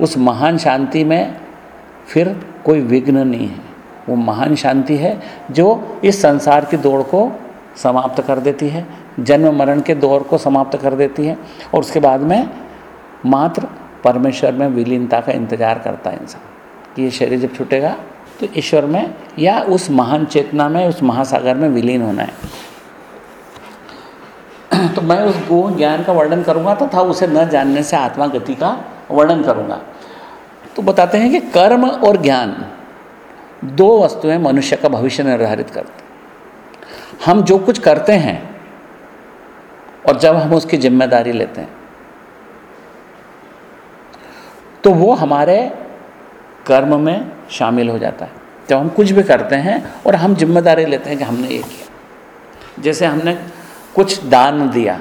उस महान शांति में फिर कोई विघ्न नहीं है। वो महान शांति है जो इस संसार की दौड़ को समाप्त कर देती है, जन्म मरण के दौर को समाप्त कर देती है और उसके बाद में मात्र परमेश्वर में विलीनता का इंतज़ार करता है इंसान। कि ये शरीर जब छूटेगा तो ईश्वर में या उस महान चेतना में, उस महासागर में विलीन होना है। तो मैं उस गुण ज्ञान का वर्णन करूँगा तथा उसे न जानने से आत्मा गति का वर्णन करूँगा। तो बताते हैं कि कर्म और ज्ञान दो वस्तुएँ मनुष्य का भविष्य निर्धारित करते हम जो कुछ करते हैं और जब हम उसकी ज़िम्मेदारी लेते हैं तो वो हमारे कर्म में शामिल हो जाता है। जब हम कुछ भी करते हैं और हम ज़िम्मेदारी लेते हैं कि हमने ये किया। जैसे हमने कुछ दान दिया।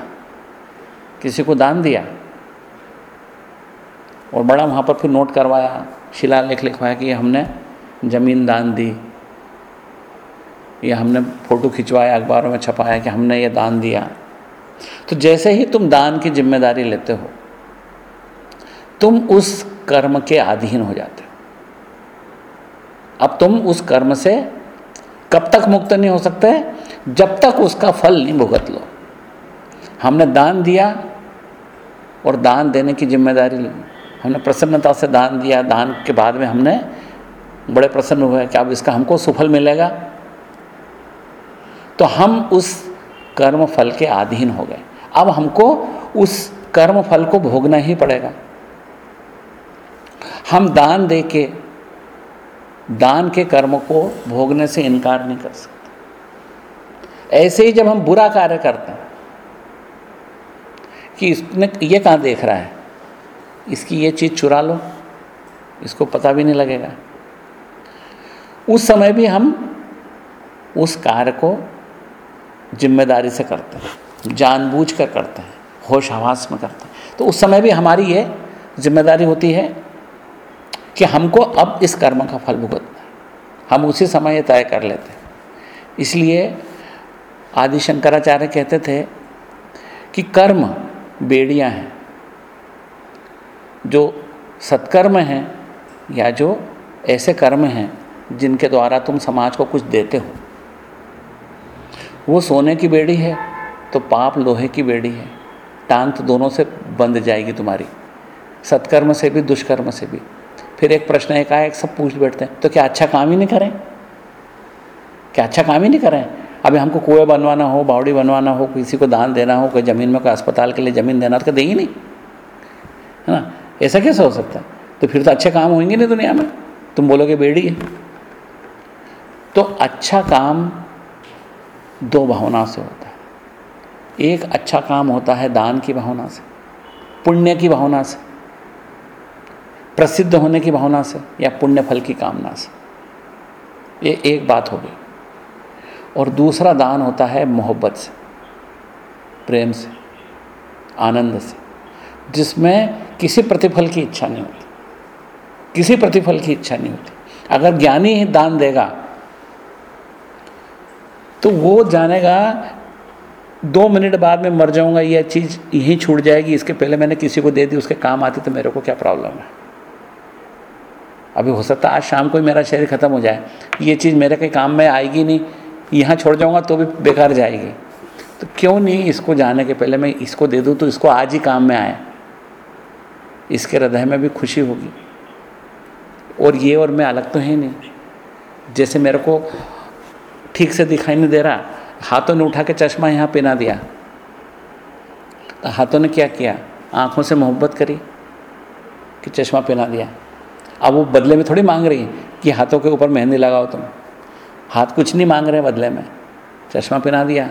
किसी को दान दिया। और बड़ा वहाँ पर फिर नोट करवाया शिला लेख लिखवाया कि हमने ज़मीन दान दी। या हमने फ़ोटो खिंचवाया, अखबारों में छपाया कि हमने ये दान दिया। तो जैसे ही तुम दान की ज़िम्मेदारी लेते हो, तुम उस कर्म के अधीन हो जाते हो। अब तुम उस कर्म से कब तक मुक्त नहीं हो सकते? जब तक उसका फल नहीं भुगत लो। हमने दान दिया और दान देने की ज़िम्मेदारी ली। हमने प्रसन्नता से दान दिया। दान के बाद में हमने बड़े प्रसन्न हुए कि अब इसका हमको सुफल मिलेगा। तो हम उस कर्म फल के अधीन हो गए। अब हमको उस कर्म फल को भोगना ही पड़ेगा। हम दान दे के दान के कर्म को भोगने से इनकार नहीं कर सकते। ऐसे ही जब हम बुरा कार्य करते हैं, कि इसने, ये कहाँ देख रहा है? इसकी ये चीज़ चुरा लो, इसको पता भी नहीं लगेगा। उस समय भी हम उस कार्य को ज़िम्मेदारी से करते हैं जानबूझ कर करते हैं, होश हवास में करते हैं। तो उस समय भी हमारी ये ज़िम्मेदारी होती है कि हमको अब इस कर्म का फल भुगतना है। हम उसी समय तय कर लेते हैं। इसलिए आदि शंकराचार्य कहते थे कि कर्म बेड़ियाँ हैं। जो सत्कर्म हैं या जो ऐसे कर्म हैं जिनके द्वारा तुम समाज को कुछ देते हो। वो सोने की बेड़ी है तो पाप लोहे की बेड़ी है। टांग तो दोनों से बंध जाएगी तुम्हारी। सत्कर्म से भी, दुष्कर्म से भी। फिर एक प्रश्न, एक आया, एक सब पूछ बैठते हैं। तो क्या अच्छा काम ही नहीं करें? क्या अच्छा काम ही नहीं करें? अभी हमको कुएँ बनवाना हो, बावड़ी बनवाना हो, किसी को दान देना हो, कोई ज़मीन में, कोई अस्पताल के लिए ज़मीन देना तो दे ही नहीं। है ना? ऐसा कैसे हो सकता है? तो फिर तो अच्छे काम होंगे नहीं दुनिया में। तुम बोलोगे, बेड़ी है। तो अच्छा काम दो भावना से होता है। एक अच्छा काम होता है दान की भावना से, पुण्य की भावना से। प्रसिद्ध होने की भावना से या पुण्य फल की कामना से। ये एक बात होगी और दूसरा दान होता है मोहब्बत से, प्रेम से, आनंद से, जिसमें किसी प्रतिफल की इच्छा नहीं होती। किसी प्रतिफल की इच्छा नहीं होती। अगर ज्ञानी ही दान देगा तो वो जानेगा, दो मिनट बाद में मर जाऊँगा यह चीज़ यहीं छूट जाएगी, इसके पहले मैंने किसी को दे दी, उसके काम आती तो मेरे को क्या प्रॉब्लम है? अभी हो सकता है आज शाम को ही मेरा शरीर ख़त्म हो जाए। ये चीज़ मेरे के काम में आएगी नहीं। यहाँ छोड़ जाऊँगा तो भी बेकार जाएगी। तो क्यों नहीं इसको जाने के पहले मैं इसको दे दूँ तो इसको आज ही काम में आए। इसके हृदय में भी खुशी होगी। और ये और मैं अलग तो है नहीं। जैसे मेरे को ठीक से दिखाई नहीं दे रहा। हाथों ने उठा के चश्मा यहाँ पहना दिया। हाथों ने क्या किया? आँखों से मोहब्बत करी कि चश्मा पहना दिया। अब वो बदले में थोड़ी मांग रही कि हाथों के ऊपर मेहंदी लगाओ तुम। हाथ कुछ नहीं मांग रहे बदले में। चश्मा पहना दिया,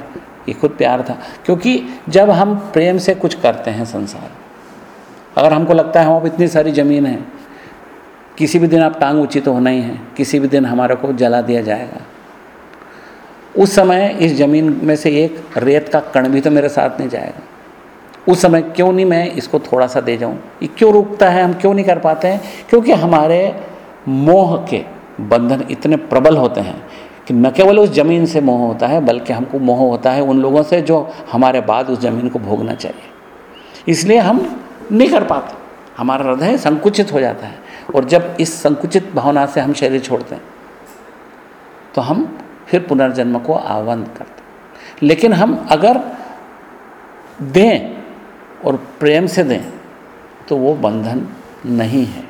ये खुद प्यार था। क्योंकि जब हम प्रेम से कुछ करते हैं संसार, अगर हमको लगता है हम इतनी सारी ज़मीन है, किसी भी दिन आप टांग ऊँची तो होना ही है, किसी भी दिन हमारे को जला दिया जाएगा। उस समय इस ज़मीन में से एक रेत का कण भी तो मेरे साथ नहीं जाएगा। उस समय क्यों नहीं मैं इसको थोड़ा सा दे जाऊँ? ये क्यों रुकता है? हम क्यों नहीं कर पाते हैं? क्योंकि हमारे मोह के बंधन इतने प्रबल होते हैं कि न केवल उस ज़मीन से मोह होता है, बल्कि हमको मोह होता है उन लोगों से जो हमारे बाद उस ज़मीन को भोगना चाहिए। इसलिए हम नहीं कर पाते। हमारा हृदय संकुचित हो जाता है और जब इस संकुचित भावना से हम शरीर छोड़ते हैं तो हम फिर पुनर्जन्म को आह्वान करते लेकिन हम अगर दें और प्रेम से दें तो वो बंधन नहीं है।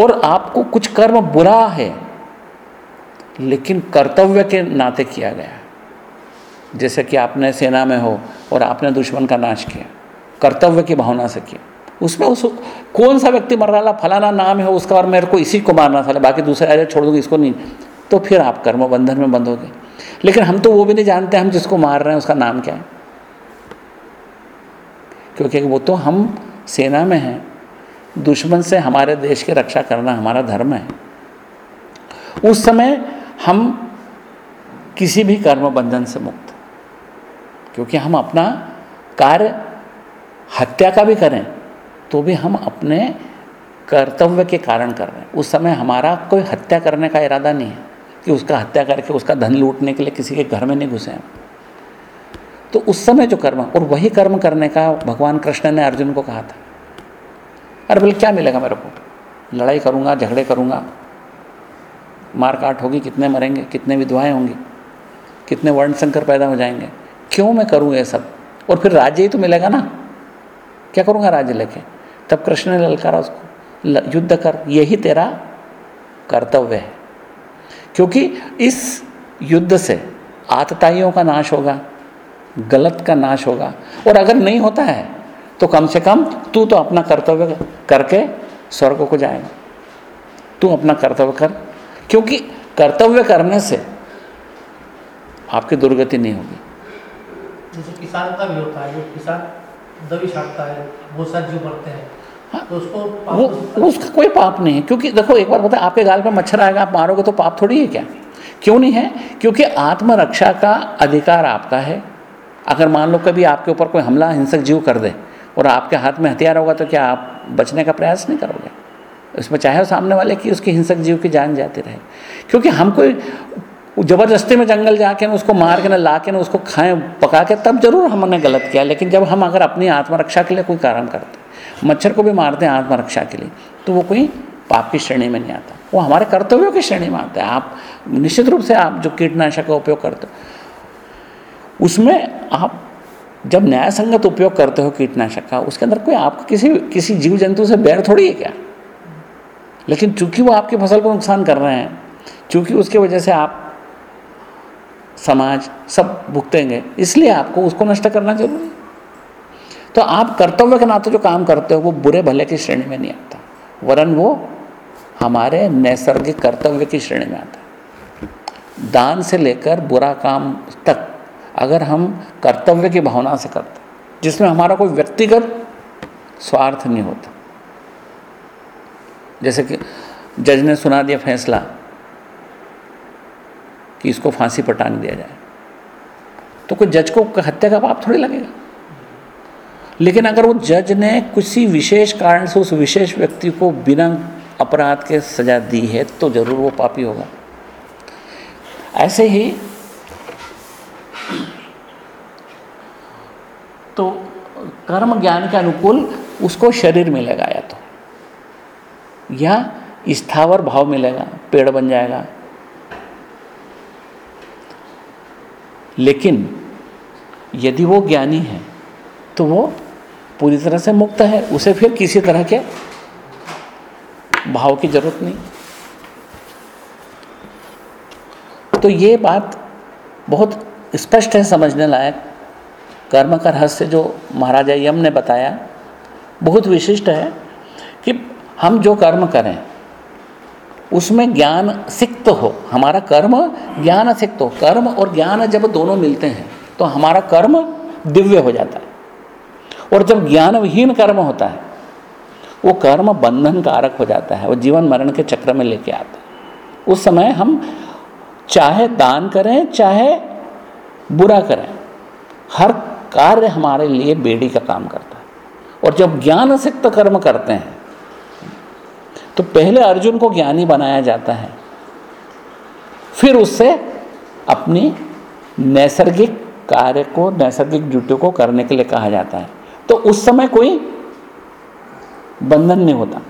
और आपको कुछ कर्म बुरा है, लेकिन कर्तव्य के नाते किया गया जैसे कि आपने सेना में हो और आपने दुश्मन का नाश किया, कर्तव्य की भावना से किया। उसमें उस, कौन सा व्यक्ति मर रहा, फलाना नाम है, उसका और मेरे को इसी को मारना था, बाकी दूसरे, अरे छोड़ दूँगी, इसको नहीं। तो फिर आप कर्म बंधन में बंधोगे लेकिन हम तो वो भी नहीं जानते, हम जिसको मार रहे हैं, उसका नाम क्या है? क्योंकि वो तो हम सेना में हैं। दुश्मन से हमारे देश की रक्षा करना हमारा धर्म है। उस समय हम किसी भी कर्म बंधन से मुक्त, क्योंकि हम अपना कार्य हत्या का भी करें तो भी हम अपने कर्तव्य के कारण कर रहे हैं। उस समय हमारा कोई हत्या करने का इरादा नहीं है कि उसका हत्या करके उसका धन लूटने के लिए किसी के घर में नहीं घुसे हैं तो उस समय जो कर्म, और वही कर्म करने का भगवान कृष्ण ने अर्जुन को कहा था। अरे बोले, क्या मिलेगा मेरे को? लड़ाई करूँगा, झगड़े करूँगा। मार काट होगी, कितने मरेंगे, कितने विधवाएँ होंगी, कितने वर्ण संकर पैदा हो जाएँगे। क्यों मैं करूँ ये सब? और फिर राज्य ही तो मिलेगा ना। क्या करूँगा राज्य लेके? तब कृष्ण ने ललकारा उसको युद्ध कर, यही तेरा कर्तव्य है। क्योंकि इस युद्ध से आतताइयों का नाश होगा। गलत का नाश होगा। और अगर नहीं होता है तो कम से कम तू तो अपना कर्तव्य करके स्वर्ग को जाएगा। तू अपना कर्तव्य कर क्योंकि कर्तव्य करने से आपकी दुर्गति नहीं होगी। जैसे किसान का भी होता है जो किसान दबी छाटता है बहुत सारे मरते हैं हाँ, तो उसको वो उसका कोई पाप नहीं है क्योंकि देखो एक बार पता आपके गाल पर मच्छर आएगा आप मारोगे तो पाप थोड़ी है क्या? क्यों नहीं है? क्योंकि आत्मरक्षा का अधिकार आपका है। अगर मान लो कभी आपके ऊपर कोई हमला, हिंसक जीव कर दे और आपके हाथ में हथियार होगा तो क्या आप बचने का प्रयास नहीं करोगे? उसमें चाहे वो सामने वाले की, उसकी हिंसक जीव की जान जाती रहे। क्योंकि हम कोई ज़बरदस्ती में जंगल जाके ना उसको मार के ना ला के ना उसको खाएँ, पका के, तब ज़रूर हमने गलत किया। लेकिन जब हम अगर अपनी आत्मरक्षा के लिए कोई कारण करते मच्छर को भी मारते हैं आत्मरक्षा के लिए तो वो कोई पाप की श्रेणी में नहीं आता। वो हमारे कर्तव्यों की श्रेणी में आता है। आप निश्चित रूप से आप जो कीटनाशक का उपयोग करते हो उसमें आप जब न्याय संगत उपयोग करते हो कीटनाशक का, उसके अंदर कोई आपका किसी किसी जीव जंतु से बैर थोड़ी है क्या? लेकिन चूँकि वो आपकी फ़सल को नुकसान कर रहे हैं, चूँकि उसकी वजह से आप समाज सब भुगतेंगे, इसलिए आपको उसको नष्ट करना ज़रूरी तो आप कर्तव्य के नाते जो काम करते हो, वो बुरे भले की श्रेणी में नहीं आता, वरन वो हमारे नैसर्गिक कर्तव्य की श्रेणी में आता है। दान से लेकर बुरा काम तक अगर हम कर्तव्य की भावना से करते, जिसमें हमारा कोई व्यक्तिगत स्वार्थ नहीं होता। जैसे कि जज ने सुना दिया फैसला कि इसको फांसी पर टांग दिया जाए तो कोई जज को हत्या का पाप थोड़ी लगेगा। लेकिन अगर वो जज ने किसी विशेष कारण से उस विशेष व्यक्ति को बिना अपराध के सजा दी है तो ज़रूर वो पापी होगा। ऐसे ही तो कर्म ज्ञान के अनुकूल उसको शरीर मिलेगा या तो। या स्थावर भाव मिलेगा, पेड़ बन जाएगा। लेकिन यदि वो ज्ञानी है तो वो पूरी तरह से मुक्त है, उसे फिर किसी तरह के भाव की ज़रूरत नहीं। तो ये बात बहुत स्पष्ट है, समझने लायक। कर्म का रहस्य जो महाराजा यम ने बताया, बहुत विशिष्ट है कि हम जो कर्म करें, उसमें ज्ञान सिक्त हो। हमारा कर्म ज्ञान सिक्त हो। कर्म और ज्ञान जब दोनों मिलते हैं तो हमारा कर्म दिव्य हो जाता है। और जब ज्ञान विहीन कर्म होता है, वो कर्म बंधन कारक हो जाता है, वो जीवन मरण के चक्र में लेके आता है। उस समय हम चाहे दान करें, चाहे बुरा करें। हर कार्य हमारे लिए बेड़ी का काम करता है। और जब ज्ञान सिक्त कर्म करते हैं तो पहले अर्जुन को ज्ञानी बनाया जाता है। फिर उससे अपनी नैसर्गिक कार्य को, नैसर्गिक ड्यूटी को करने के लिए कहा जाता है। तो उस समय कोई बंधन नहीं होता।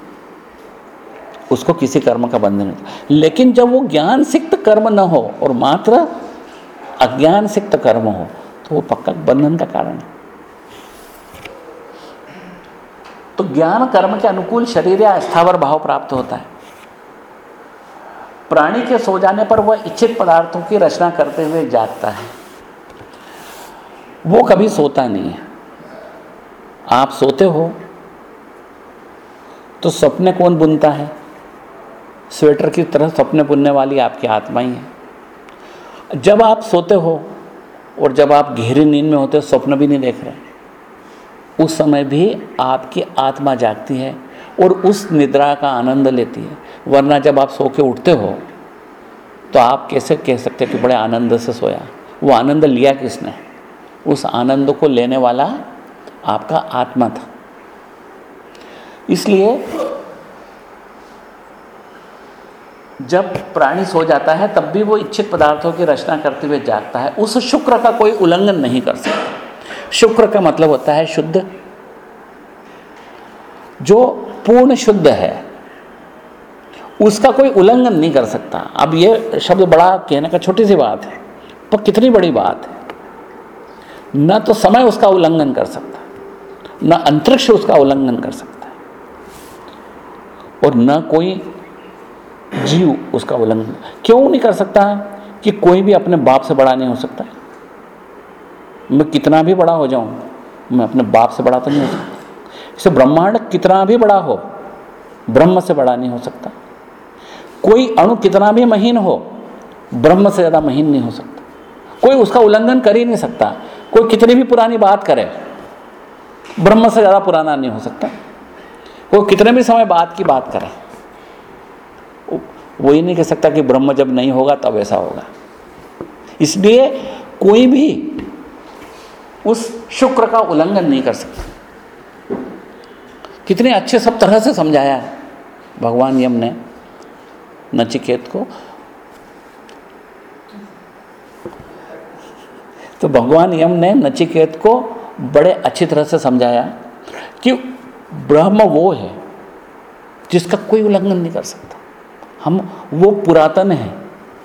उसको किसी कर्म का बंधन नहीं होता। लेकिन जब वो ज्ञान सिक्त कर्म न हो और मात्र अज्ञान सिक्त कर्म हो तो वो पक्का बंधन का कारण है। तो ज्ञान कर्म के अनुकूल शरीर या स्थावर भाव प्राप्त होता है। प्राणी के सो जाने पर वह इच्छित पदार्थों की रचना करते हुए जागता है। वो कभी सोता नहीं है। आप सोते हो तो सपने कौन बुनता है? स्वेटर की तरह सपने बुनने वाली आपकी आत्मा ही है। जब आप सोते हो और जब आप गहरी नींद में होते हो, स्वप्न भी नहीं देख रहे। उस समय भी आपकी आत्मा जागती है और उस निद्रा का आनंद लेती है। वरना जब आप सो के उठते हो तो आप कैसे कह सकते हैं कि बड़े आनंद से सोया? वो आनंद लिया किसने? उस आनंद को लेने वाला आपका आत्मा था। इसलिए जब प्राणी सो जाता है, तब भी वो इच्छित पदार्थों की रचना करते हुए जागता है। उस शुक्र का कोई उल्लंघन नहीं कर सकता। शुक्र का मतलब होता है शुद्ध। जो पूर्ण शुद्ध है, उसका कोई उल्लंघन नहीं कर सकता। अब ये शब्द बड़ा कहने का छोटी सी बात है, पर कितनी बड़ी बात है। न तो समय उसका उल्लंघन कर सकता, न अंतरिक्ष उसका उल्लंघन कर सकता है। और न कोई जीव उसका उल्लंघन। क्यों नहीं कर सकता है कि कोई भी अपने बाप से बड़ा नहीं हो सकता है? मैं कितना भी बड़ा हो जाऊँ, मैं अपने बाप से बड़ा तो नहीं हो सकता। इसे ब्रह्मांड कितना भी बड़ा हो, ब्रह्म से बड़ा नहीं हो सकता। कोई अणु कितना भी महीन हो, ब्रह्म से ज़्यादा महीन नहीं हो सकता। कोई उसका उल्लंघन कर ही नहीं सकता। कोई कितनी भी पुरानी बात करे, ब्रह्म से ज़्यादा पुराना नहीं हो सकता। कोई कितने भी समय बाद की बात करे वो ही नहीं कह सकता कि ब्रह्म जब नहीं होगा तब ऐसा होगा। इसलिए कोई भी उस शुक्र का उल्लंघन नहीं कर सकता। कितने अच्छे सब तरह से समझाया भगवान यम ने नचिकेत को। तो भगवान यम ने नचिकेत को बड़े अच्छी तरह से समझाया कि ब्रह्म वो है जिसका कोई उल्लंघन नहीं कर सकता। हम वो पुरातन है,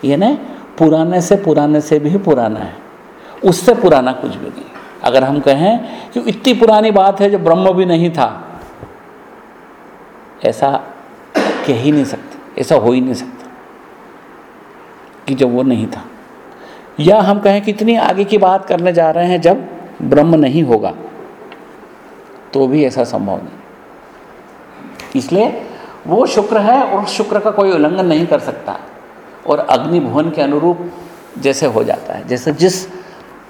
ये ना पुराने से पुराने से भी पुराना है, उससे पुराना कुछ भी नहीं। अगर हम कहें कि इतनी पुरानी बात है जो ब्रह्म भी नहीं था, ऐसा कह ही नहीं सकते, ऐसा हो ही नहीं सकता कि जब वो नहीं था। या हम कहें कि इतनी आगे की बात करने जा रहे हैं, जब ब्रह्म नहीं होगा तो भी ऐसा संभव नहीं। इसलिए वो शुक्र है और शुक्र का कोई उल्लंघन नहीं कर सकता। और अग्नि भुवन के अनुरूप जैसे हो जाता है, जैसे जिस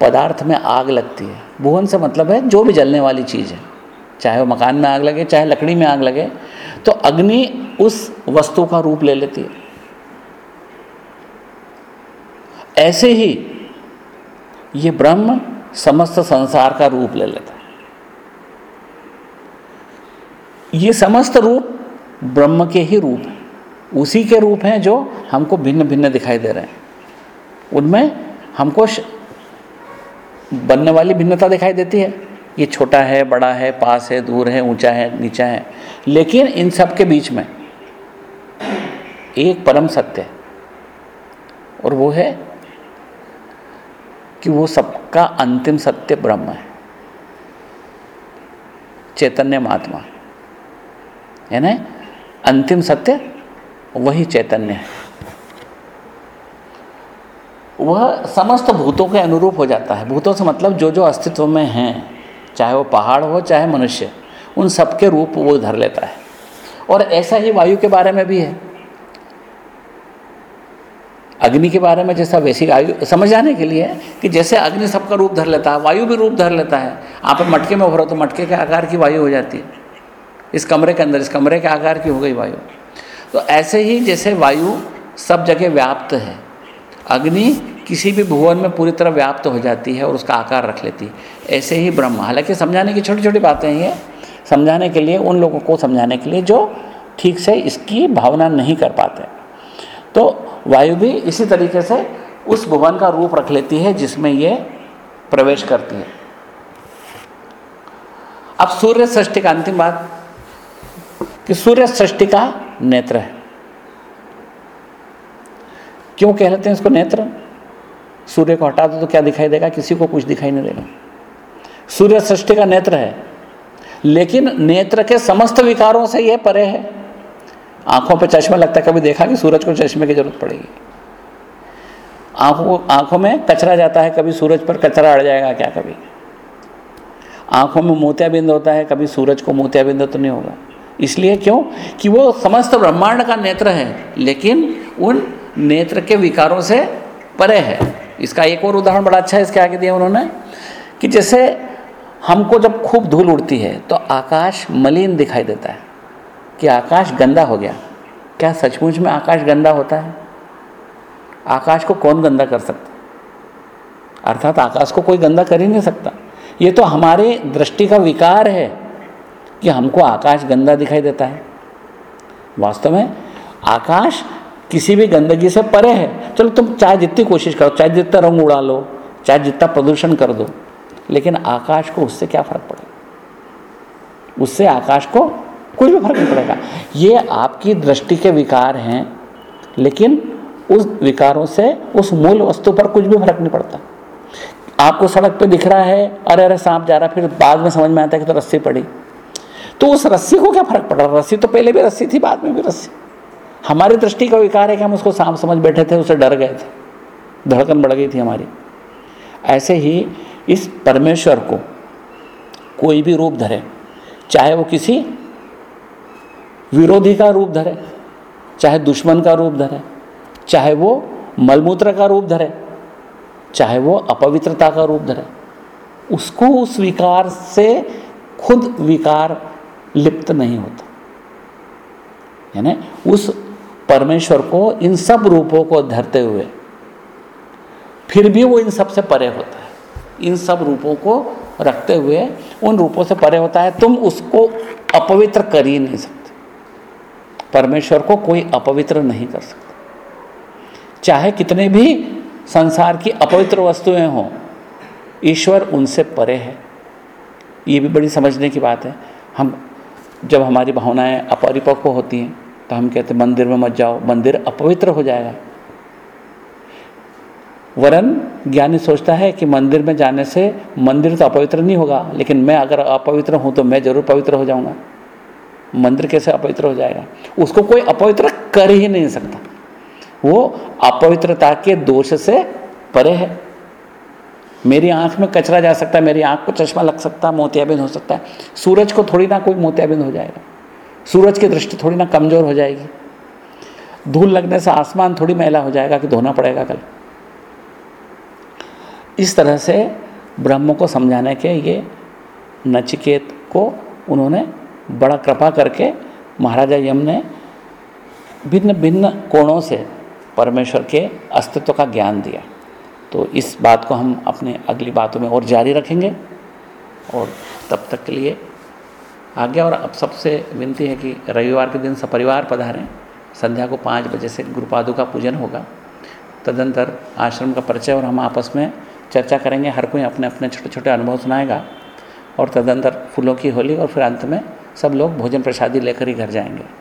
पदार्थ में आग लगती है। भुवन से मतलब है जो भी जलने वाली चीज़ है। चाहे वो मकान में आग लगे, चाहे लकड़ी में आग लगे तो अग्नि उस वस्तु का रूप ले लेती है। ऐसे ही ये ब्रह्म समस्त संसार का रूप ले लेता है। ये समस्त रूप ब्रह्म के ही रूप हैं। उसी के रूप हैं जो हमको भिन्न भिन्न दिखाई दे रहे हैं। उनमें हमको बनने वाली भिन्नता दिखाई देती है। ये छोटा है, बड़ा है, पास है, दूर है, ऊँचा है, नीचा है। लेकिन इन सब के बीच में एक परम सत्य है। और वो है कि वो सबका अंतिम सत्य ब्रह्म है। चैतन्य महात्मा। है ना? अंतिम सत्य वही चैतन्य है। वह समस्त भूतों के अनुरूप हो जाता है। भूतों से मतलब जो जो अस्तित्व में हैं, चाहे वो पहाड़ हो, चाहे मनुष्य, उन सबके रूप वो धर लेता है। और ऐसा ही वायु के बारे में भी है। अग्नि के बारे में जैसा वैसी आयु समझ जाने के लिए कि जैसे अग्नि सबका रूप धर लेता है, वायु भी रूप धर लेता है। आप मटके में उभरो तो मटके के आकार की वायु हो जाती है। इस कमरे के अंदर, इस कमरे के आकार की हो गई वायु। तो ऐसे ही जैसे वायु सब जगह व्याप्त है, अग्नि किसी भी भुवन में पूरी तरह व्याप्त हो जाती है और उसका आकार रख लेती है। ऐसे ही ब्रह्म, हालाँकि समझाने की छोटी छोटी बातें हैं ये समझाने के लिए, उन लोगों को समझाने के लिए जो ठीक से इसकी भावना नहीं कर पाते। तो वायु भी इसी तरीके से उस भुवन का रूप रख लेती है जिसमें ये प्रवेश करती है। अब सूर्य सृष्टि का अंतिम बात कि सूर्य सृष्टि का नेत्र है। क्यों कह लेते हैं इसको नेत्र? सूर्य को हटा दो तो क्या दिखाई देगा? किसी को कुछ दिखाई नहीं देगा। सूर्य सृष्टि का नेत्र है, लेकिन नेत्र के समस्त विकारों से यह परे है। आँखों पर चश्मा लगता है, कभी देखा कि सूरज को चश्मे की ज़रूरत पड़ेगी। आँखों आँखों में कचरा जाता है, कभी सूरज पर कचरा अड़ जाएगा क्या कभी? आँखों में मोतियाबिंद होता है, कभी सूरज को मोतियाबिंद तो नहीं होगा। इसलिए क्यों? कि वो समस्त ब्रह्मांड का नेत्र है, लेकिन उन नेत्र के विकारों से परे है। इसका एक और उदाहरण बड़ा अच्छा है, इसके आगे दिया उन्होंने, कि जैसे हमको जब खूब धूल उड़ती है तो आकाश मलिन दिखाई देता है, कि आकाश गंदा हो गया। क्या सचमुच में आकाश गंदा होता है? आकाश को कौन गंदा कर सकता अर्थात आकाश को कोई गंदा कर ही नहीं सकता। ये तो हमारे दृष्टि का विकार है। कि हमको आकाश गंदा दिखाई देता है। वास्तव में आकाश किसी भी गंदगी से परे है। चलो तुम चाहे जितनी कोशिश करो, चाहे जितना रंग उड़ा लो, चाहे जितना प्रदूषण कर दो, लेकिन आकाश को उससे क्या फ़र्क पड़ेगा? उससे आकाश को कुछ भी फ़र्क नहीं पड़ेगा। ये आपकी दृष्टि के विकार हैं, लेकिन उस विकारों से, उस मूल वस्तु पर कुछ भी फ़र्क नहीं पड़ता। आपको सड़क पे दिख रहा है, अरे अरे, सांप जा रहा फिर बाद में समझ में आता है कि तो रस्सी पड़ी। तो उस रस्सी को क्या फ़र्क पड़? रहा रस्सी तो पहले भी रस्सी थी, बाद में भी रस्सी। हमारी दृष्टि का विकार है कि हम उसको सांप समझ बैठे थे, उसे डर गए थे। धड़कन बढ़ गई थी हमारी। ऐसे ही इस परमेश्वर को कोई भी रूप धरे, चाहे वो किसी विरोधी का रूप धरे, चाहे दुश्मन का रूप धरे, चाहे वो मलमूत्र का रूप धरे, चाहे वो अपवित्रता का रूप धरे, उसको उस विकार से, खुद विकार लिप्त नहीं होता। यानी उस परमेश्वर को, इन सब रूपों को धरते हुए, फिर भी वो इन सबसे परे होता है। इन सब रूपों को रखते हुए उन रूपों से परे होता है। तुम उसको अपवित्र कर ही नहीं सकते। परमेश्वर को कोई अपवित्र नहीं कर सकता। चाहे कितने भी संसार की अपवित्र वस्तुएँ हों, ईश्वर उनसे परे है। ये भी बड़ी समझने की बात है। हम जब हमारी भावनाएँ अपरिपक्व होती हैं तो हम कहते मंदिर में मत जाओ, मंदिर अपवित्र हो जाएगा। वरन ज्ञानी सोचता है कि मंदिर में जाने से मंदिर तो अपवित्र नहीं होगा, लेकिन मैं अगर अपवित्र हूँ तो मैं ज़रूर पवित्र हो जाऊँगा। मंदिर कैसे अपवित्र हो जाएगा? उसको कोई अपवित्र कर ही नहीं सकता। वो अपवित्रता के दोष से परे है। मेरी आँख में कचरा जा सकता है, मेरी आँख को चश्मा लग सकता है, मोतियाबिंद हो सकता है। सूरज को थोड़ी ना कोई मोतियाबिंद हो जाएगा। सूरज की दृष्टि थोड़ी ना कमज़ोर हो जाएगी। धूल लगने से आसमान थोड़ी मैला हो जाएगा कि धोना पड़ेगा कल। इस तरह से ब्रह्म को समझाने के ये नचिकेत को उन्होंने बड़ा कृपा करके महाराजा यम ने भिन्न भिन्न कोणों से परमेश्वर के अस्तित्व का ज्ञान दिया। तो इस बात को हम अपने अगली बातों में और जारी रखेंगे। और तब तक के लिए आगे और अब सबसे विनती है कि रविवार के दिन सपरिवार पधारें। संध्या को पाँच बजे से गुरुपादु का पूजन होगा। तदंतर आश्रम का परिचय और हम आपस में चर्चा करेंगे। हर कोई अपने अपने छोटे छोटे अनुभव सुनाएगा। और तदंतर फूलों की होली और फिर अंत में सब लोग भोजन प्रसादी लेकर ही घर जाएँगे।